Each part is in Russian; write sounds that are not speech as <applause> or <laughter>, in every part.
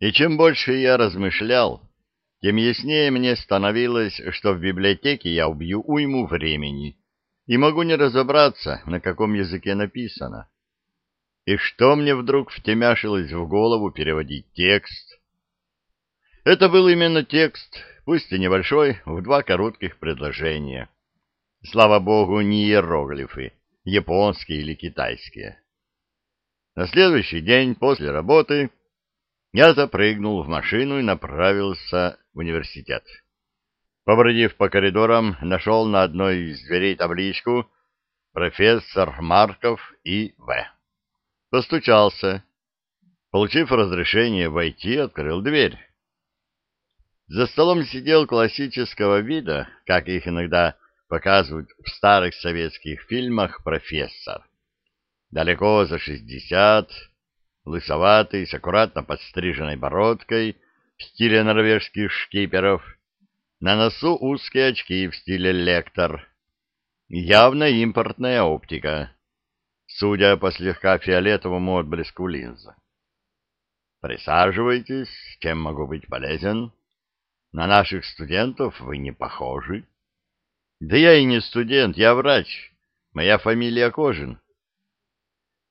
И чем больше я размышлял, тем яснее мне становилось, что в библиотеке я убью уйму времени и могу не разобраться, на каком языке написано. И что мне вдруг втемяшилось в голову переводить текст? Это был именно текст, пусть и небольшой, в два коротких предложения. Слава богу, не иероглифы, японские или китайские. На следующий день после работы я запрыгнул в машину и направился в университет. Побродив по коридорам, нашел на одной из дверей табличку «Профессор Марков И. В». Постучался. Получив разрешение войти, открыл дверь. За столом сидел классического вида, как их иногда показывают в старых советских фильмах, профессор. Далеко за шестьдесят, лысоватый, с аккуратно подстриженной бородкой в стиле норвежских шкиперов, на носу узкие очки в стиле лектор. Явно импортная оптика, судя по слегка фиолетовому отблеску линзы. Присаживайтесь, чем могу быть полезен. На наших студентов вы не похожи. Да я и не студент, я врач. Моя фамилия Кожин.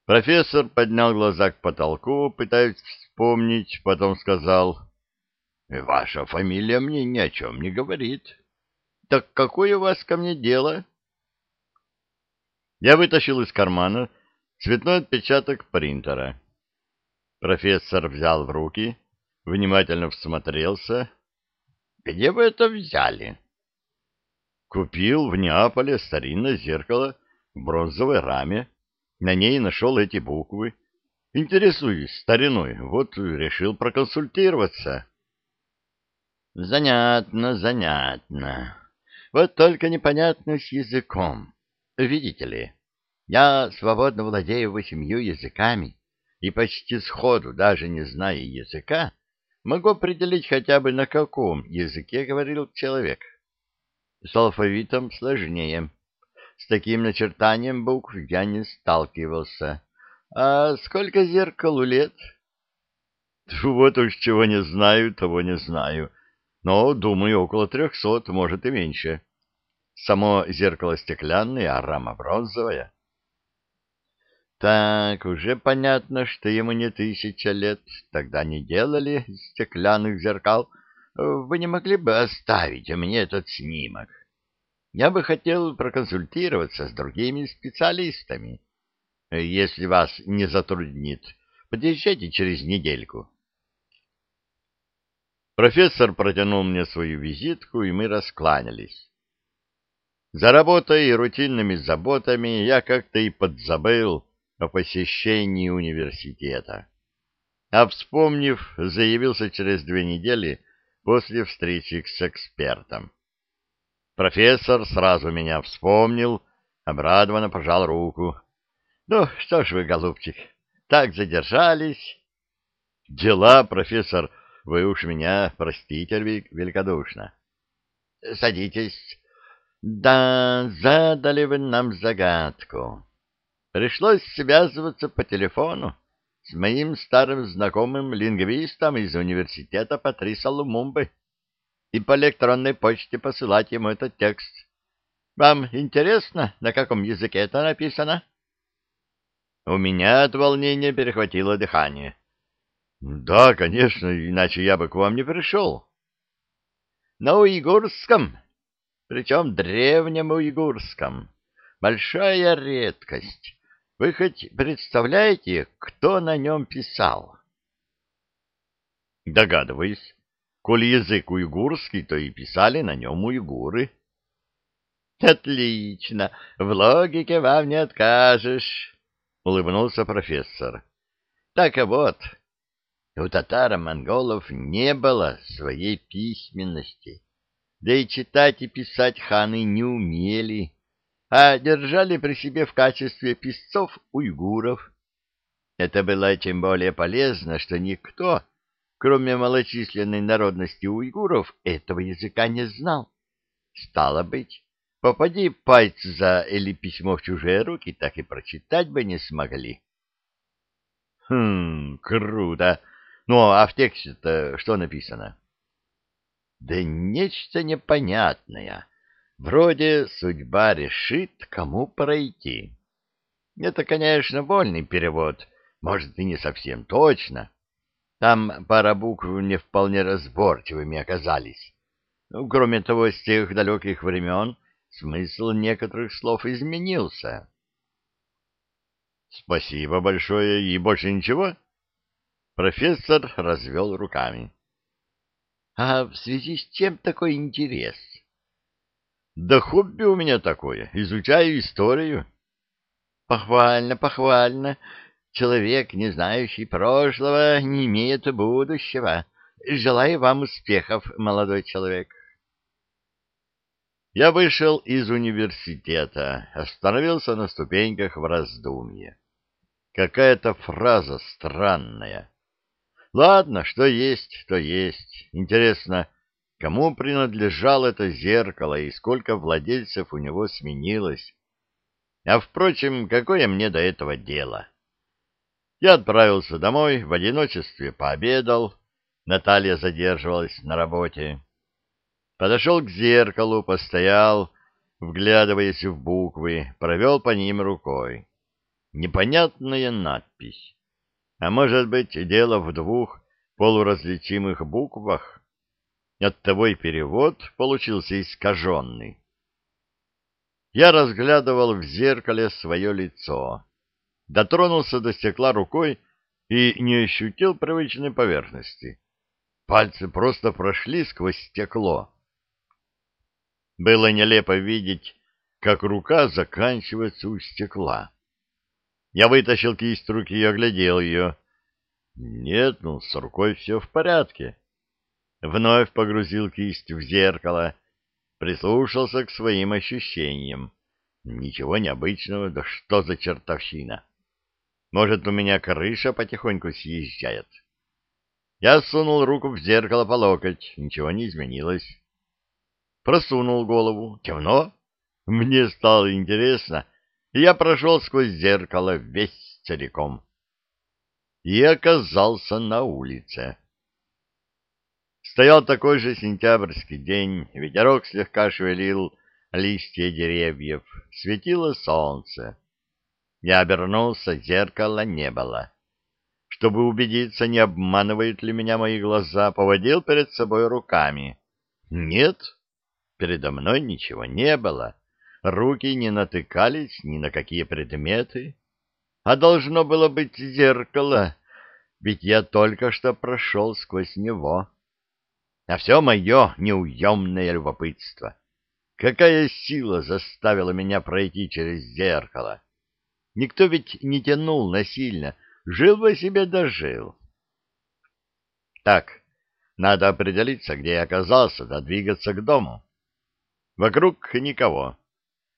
Профессор поднял глаза к потолку, пытаясь вспомнить, потом сказал, «Ваша фамилия мне ни о чем не говорит. Так какое у вас ко мне дело?» Я вытащил из кармана цветной отпечаток принтера. Профессор взял в руки, внимательно всмотрелся. «Где вы это взяли?» «Купил в Неаполе старинное зеркало в бронзовой раме. На ней нашел эти буквы. Интересуюсь стариной, вот решил проконсультироваться. Занятно, занятно. Вот только непонятно с языком. Видите ли, я свободно владею восемью языками, и почти сходу, даже не зная языка, могу определить хотя бы на каком языке говорил человек. С алфавитом сложнее. С таким начертанием букв я не сталкивался. А сколько зеркалу лет? Вот уж чего не знаю, того не знаю. Но, думаю, около трехсот, может и меньше. Само зеркало стеклянное, а рама бронзовая. Так, уже понятно, что ему не тысяча лет. Тогда не делали стеклянных зеркал. Вы не могли бы оставить мне этот снимок? Я бы хотел проконсультироваться с другими специалистами. Если вас не затруднит, подъезжайте через недельку. Профессор протянул мне свою визитку, и мы раскланялись. За работой и рутинными заботами я как-то и подзабыл о посещении университета. А вспомнив, заявился через две недели после встречи с экспертом. Профессор сразу меня вспомнил, обрадованно пожал руку. — Ну, что ж вы, голубчик, так задержались? — Дела, профессор, вы уж меня простите великодушно. — Садитесь. Да, задали вы нам загадку. Пришлось связываться по телефону с моим старым знакомым лингвистом из университета Патриса Лумумбы и по электронной почте посылать ему этот текст. Вам интересно, на каком языке это написано? У меня от волнения перехватило дыхание. Да, конечно, иначе я бы к вам не пришел. На уйгурском, причем древнем уйгурском. Большая редкость. Вы хоть представляете, кто на нем писал? Догадываюсь. Коль язык уйгурский, то и писали на нем уйгуры. — Отлично, в логике вам не откажешь, — улыбнулся профессор. — Так вот, у татаро-монголов не было своей письменности, да и читать и писать ханы не умели, а держали при себе в качестве писцов уйгуров. Это было тем более полезно, что никто кроме малочисленной народности уйгуров, этого языка не знал. Стало быть, попади пальцы за или письмо в чужие руки, так и прочитать бы не смогли. Хм, круто. Ну, а в тексте-то что написано? Да нечто непонятное. Вроде судьба решит, кому пройти. Это, конечно, вольный перевод, может, и не совсем точно. Там пара букв не вполне разборчивыми оказались. Ну, кроме того, с тех далеких времен смысл некоторых слов изменился. — Спасибо большое, и больше ничего? Профессор развел руками. — А в связи с чем такой интерес? — Да хобби у меня такое, изучаю историю. — Похвально, похвально. Человек, не знающий прошлого, не имеет будущего. Желаю вам успехов, молодой человек. Я вышел из университета, остановился на ступеньках в раздумье. Какая-то фраза странная. Ладно, что есть, то есть. Интересно, кому принадлежало это зеркало и сколько владельцев у него сменилось? А, впрочем, какое мне до этого дело? Я отправился домой, в одиночестве пообедал. Наталья задерживалась на работе. Подошел к зеркалу, постоял, вглядываясь в буквы, провел по ним рукой. Непонятная надпись. А может быть, дело в двух полуразличимых буквах? Оттого и перевод получился искаженный. Я разглядывал в зеркале свое лицо, дотронулся до стекла рукой и не ощутил привычной поверхности. Пальцы просто прошли сквозь стекло. Было нелепо видеть, как рука заканчивается у стекла. Я вытащил кисть руки и оглядел ее. Нет, ну, с рукой все в порядке. Вновь погрузил кисть в зеркало, прислушался к своим ощущениям. Ничего необычного, да что за чертовщина? Может, у меня крыша потихоньку съезжает? Я сунул руку в зеркало по локоть, ничего не изменилось просунул голову. Темно. Мне стало интересно, я прошел сквозь зеркало весь целиком. И оказался на улице. Стоял такой же сентябрьский день, ветерок слегка шевелил листья деревьев, светило солнце. Я обернулся, зеркала не было. Чтобы убедиться, не обманывают ли меня мои глаза, поводил перед собой руками. Нет, Передо мной ничего не было, руки не натыкались ни на какие предметы. А должно было быть зеркало, ведь я только что прошел сквозь него. А все мое неуемное любопытство. Какая сила заставила меня пройти через зеркало? Никто ведь не тянул насильно, жил бы себе дожил. Так, надо определиться, где я оказался, да двигаться к дому. Вокруг никого.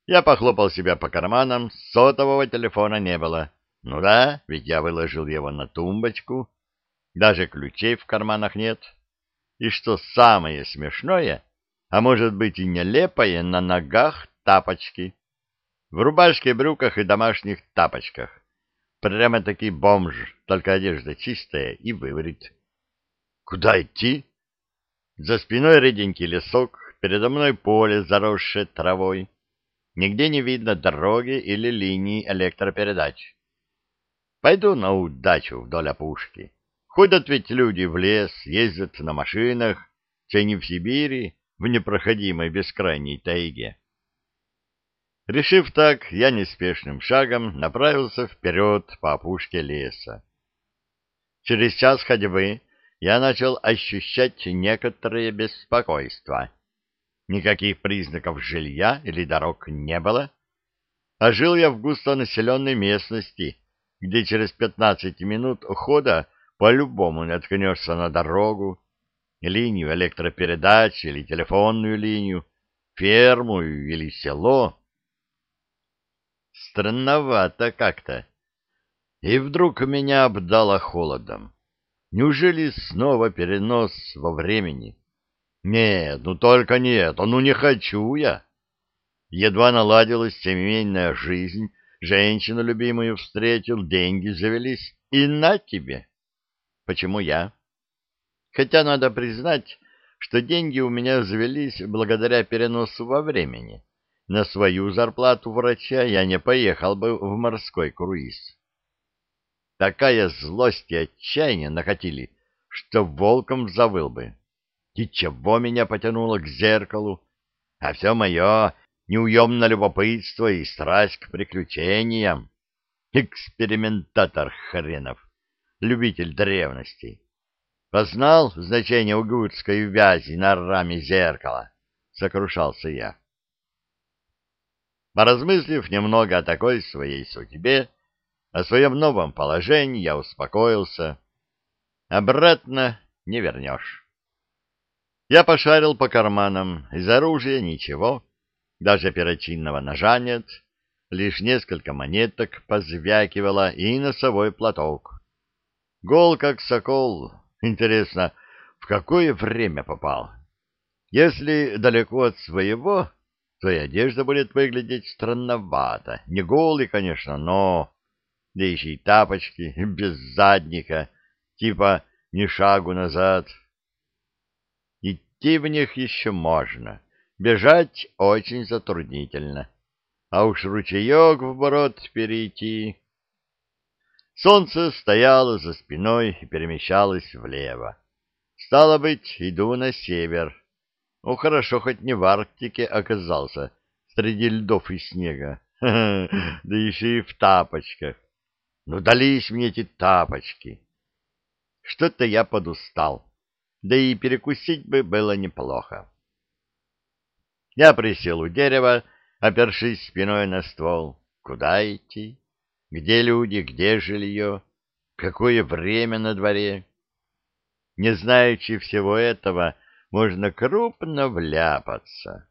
Я похлопал себя по карманам, сотового телефона не было. Ну да, ведь я выложил его на тумбочку. Даже ключей в карманах нет. И что самое смешное, а может быть и нелепое, на ногах тапочки. В рубашке, брюках и домашних тапочках. Прямо-таки бомж, только одежда чистая и выбрит. Куда идти? За спиной реденький лесок, Передо мной поле, заросшее травой. Нигде не видно дороги или линии электропередач. Пойду на удачу вдоль опушки. Ходят ведь люди в лес, ездят на машинах, чай не в Сибири, в непроходимой бескрайней тайге. Решив так, я неспешным шагом направился вперед по опушке леса. Через час ходьбы я начал ощущать некоторое беспокойство. Никаких признаков жилья или дорог не было. А жил я в густонаселенной местности, где через пятнадцать минут хода по-любому наткнешься на дорогу, линию электропередач или телефонную линию, ферму или село. Странновато как-то. И вдруг меня обдало холодом. Неужели снова перенос во времени? Нет, ну только не это, ну не хочу я. Едва наладилась семейная жизнь, женщину любимую встретил, деньги завелись, и на тебе. Почему я? Хотя надо признать, что деньги у меня завелись благодаря переносу во времени. На свою зарплату врача я не поехал бы в морской круиз. Такая злость и отчаяние накатили, что волком завыл бы. И чего меня потянуло к зеркалу? А все мое неуемное любопытство и страсть к приключениям. Экспериментатор хренов, любитель древностей. Познал значение угурской вязи на раме зеркала? Сокрушался я. Поразмыслив немного о такой своей судьбе, о своем новом положении, я успокоился. Обратно не вернешь. Я пошарил по карманам. Из оружия ничего, даже перочинного ножа нет, лишь несколько монеток позвякивало и носовой платок. Гол как сокол. Интересно, в какое время попал? Если далеко от своего, то и одежда будет выглядеть странновато. Не голый, конечно, но... Да еще и тапочки, без задника, типа ни шагу назад. Идти в них еще можно, бежать очень затруднительно. А уж ручеек вброд перейти... Солнце стояло за спиной и перемещалось влево. Стало быть, иду на север. Ну, хорошо, хоть не в Арктике оказался, среди льдов и снега. <laughs> да еще и в тапочках. Ну, дались мне эти тапочки. Что-то я подустал, да и перекусить бы было неплохо. Я присел у дерева, опершись спиной на ствол. Куда идти? Где люди, где жилье? Какое время на дворе? Не знаючи всего этого, можно крупно вляпаться.